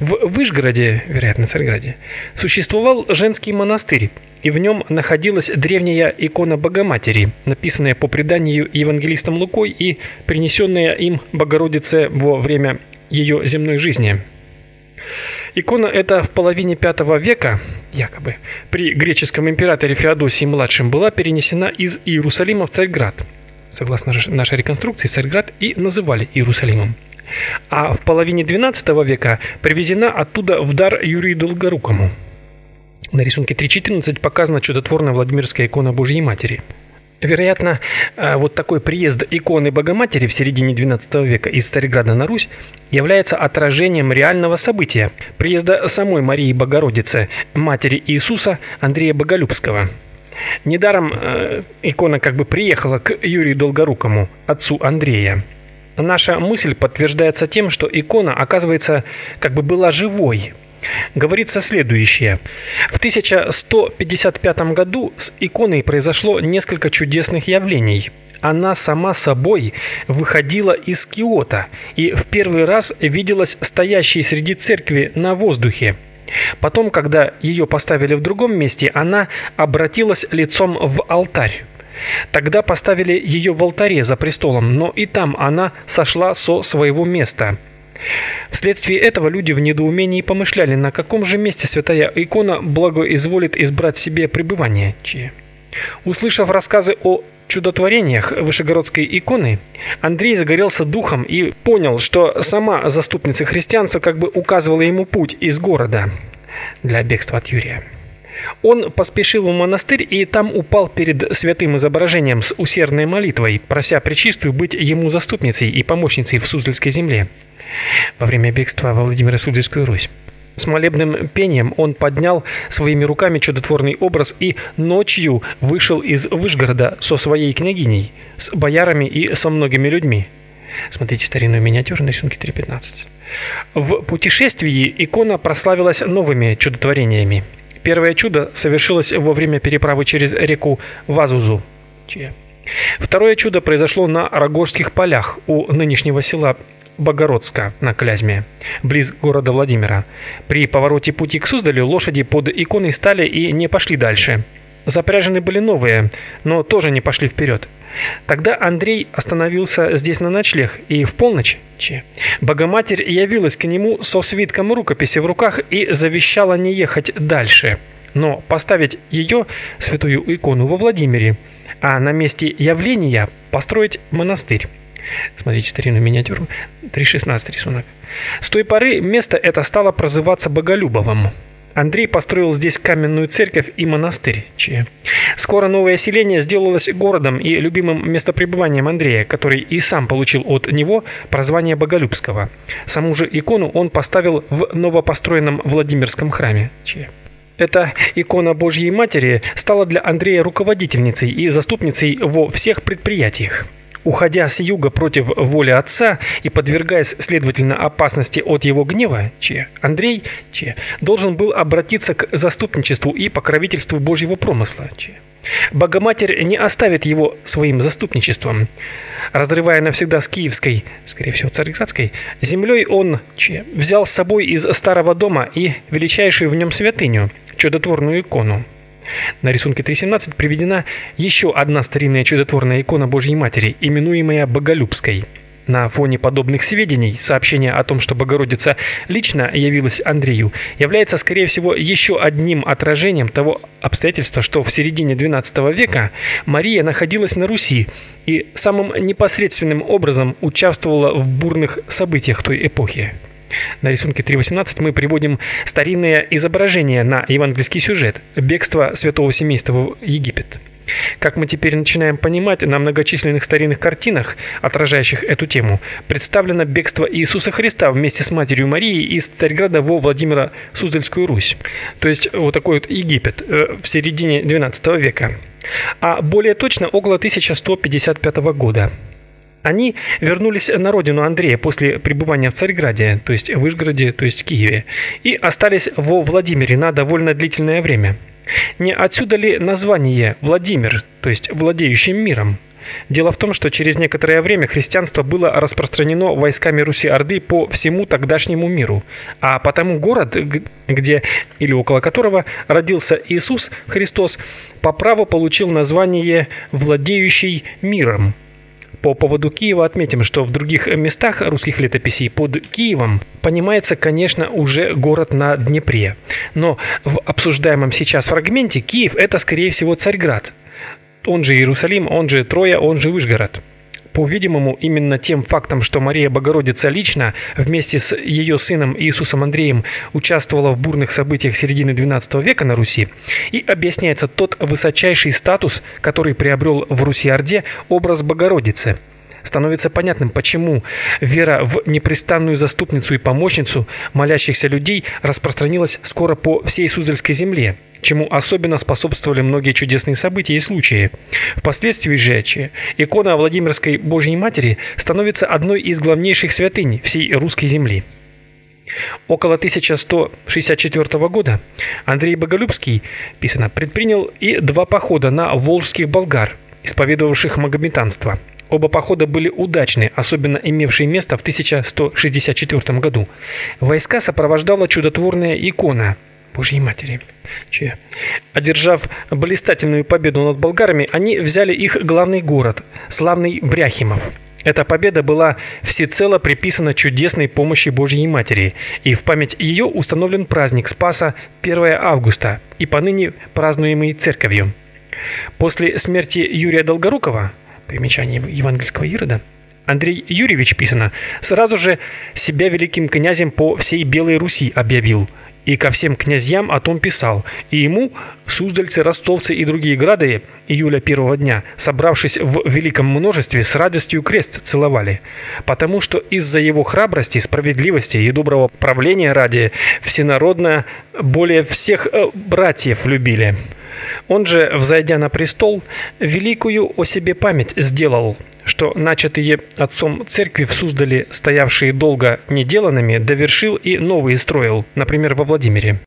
В Вышгороде, вероятно, Царьграде, существовал женский монастырь, и в нем находилась древняя икона Богоматери, написанная по преданию евангелистом Лукой и принесенная им Богородице во время ее земной жизни. Икона эта в половине V века, якобы, при греческом императоре Феодосии младшем была перенесена из Иерусалима в Царьград. Согласно нашей реконструкции, Царьград и называли Иерусалимом. А в половине XII века привезена оттуда в дар Юрию Долгорукому. На рисунке 3.14 показана чудотворная Владимирская икона Божьей Матери – Вероятно, э, вот такой приезд иконы Богоматери в середине XII века из Царьграда на Русь является отражением реального события – приезда самой Марии Богородицы, матери Иисуса Андрея Боголюбского. Недаром э, икона как бы приехала к Юрию Долгорукому, отцу Андрея. Наша мысль подтверждается тем, что икона, оказывается, как бы была живой – говорится следующее. В 1155 году с иконой произошло несколько чудесных явлений. Она сама собой выходила из Киота и в первый раз виделась стоящей среди церкви на воздухе. Потом, когда ее поставили в другом месте, она обратилась лицом в алтарь. Тогда поставили ее в алтаре за престолом, но и там она сошла со своего места – Вследствие этого люди в недоумении помышляли, на каком же месте святая икона благоизволит избрать себе пребывание. Чье. Услышав рассказы о чудотворениях Вышегородской иконы, Андрей загорелся духом и понял, что сама заступница христианства как бы указывала ему путь из города для бегства от Юрия. Он поспешил в монастырь и там упал перед святым изображением с усердной молитвой, прося Пречистую быть ему заступницей и помощницей в Суздальской земле во время бегства Владимира Суздальскую Русь. С молебным пением он поднял своими руками чудотворный образ и ночью вышел из Вышгорода со своей княгиней, с боярами и со многими людьми. Смотрите старинную миниатюру на рисунке 3.15. В путешествии икона прославилась новыми чудотворениями. Первое чудо совершилось во время переправы через реку Вазузу. Второе чудо произошло на Рогожских полях у нынешнего села Богородска на Клязьме, близ города Владимира. При повороте пути к Суздалю лошади под иконой стали и не пошли дальше. Запряжены были новые, но тоже не пошли вперед. Тогда Андрей остановился здесь на ночлег, и в полночь Богоматерь явилась к нему со свитком рукописи в руках и завещала не ехать дальше, но поставить ее, святую икону, во Владимире, а на месте явления построить монастырь. Смотрите старинную миниатюру. 3.16 рисунок. С той поры место это стало прозываться Боголюбовым. Андрей построил здесь каменную церковь и монастырь. Скоро новое селение сделалось городом и любимым местопребыванием Андрея, который и сам получил от него прозвание Боголюбского. Саму же икону он поставил в новопостроенном Владимирском храме. Эта икона Божьей Матери стала для Андрея руководительницей и заступницей во всех предприятиях. Уходя с юга против воли отца и подвергаясь, следовательно, опасности от его гнева, Че, Андрей Че, должен был обратиться к заступничеству и покровительству Божьего промысла. Че. Богоматерь не оставит его своим заступничеством. Разрывая навсегда с Киевской, скорее всего, Царьградской, землей он Че, взял с собой из старого дома и величайшую в нем святыню, чудотворную икону. На рисунке 3.17 приведена еще одна старинная чудотворная икона Божьей Матери, именуемая Боголюбской. На фоне подобных сведений сообщение о том, что Богородица лично явилась Андрею, является, скорее всего, еще одним отражением того обстоятельства, что в середине XII века Мария находилась на Руси и самым непосредственным образом участвовала в бурных событиях той эпохи. На рисунке 3.18 мы приводим старинное изображение на евангельский сюжет – бегство святого семейства в Египет. Как мы теперь начинаем понимать, на многочисленных старинных картинах, отражающих эту тему, представлено бегство Иисуса Христа вместе с матерью Марией из Царьграда во Владимира Суздальскую Русь. То есть вот такой вот Египет э, в середине XII века. А более точно около 1155 года. Они вернулись на родину Андрея после пребывания в Царьграде, то есть Вышгороде, то есть Киеве, и остались во Владимире на довольно длительное время. Не отсюда ли название Владимир, то есть владеющим миром? Дело в том, что через некоторое время христианство было распространено войсками Руси-Орды по всему тогдашнему миру, а потому город, где или около которого родился Иисус Христос, по праву получил название «владеющий миром». По поводу Киева отметим, что в других местах русских летописей под Киевом понимается, конечно, уже город на Днепре. Но в обсуждаемом сейчас фрагменте Киев это, скорее всего, Царьград. Он же Иерусалим, он же Троя, он же Вышгород. По-видимому, именно тем фактом, что Мария Богородица лично вместе с ее сыном Иисусом Андреем участвовала в бурных событиях середины XII века на Руси, и объясняется тот высочайший статус, который приобрел в Руси-Орде образ Богородицы – становится понятным, почему вера в непрестанную заступницу и помощницу молящихся людей распространилась скоро по всей Суздальской земле чему особенно способствовали многие чудесные события и случаи. Впоследствии же икона Владимирской Божьей Матери становится одной из главнейших святынь всей русской земли. Около 1164 года Андрей Боголюбский, писано, предпринял и два похода на волжских болгар, исповедовавших магометанство. Оба похода были удачны, особенно имевшие место в 1164 году. Войска сопровождала чудотворная икона – Божьей Матери. Че? Одержав блистательную победу над болгарами, они взяли их главный город, славный Бряхимов. Эта победа была всецело приписана чудесной помощи Божьей Матери, и в память ее установлен праздник Спаса 1 августа, и поныне празднуемый церковью. После смерти Юрия Долгорукова, примечание евангельского Ирода, Андрей Юрьевич писано, сразу же себя великим князем по всей Белой Руси объявил – и ко всем князьям о том писал, и ему суздальцы, ростовцы и другие грады июля первого дня, собравшись в великом множестве, с радостью крест целовали, потому что из-за его храбрости, справедливости и доброго правления ради всенародно более всех э, братьев любили. Он же, взойдя на престол, великую о себе память сделал, что начатые отцом церкви в Суздале, стоявшие долго неделанными, довершил и новые строил, например, во Владимире.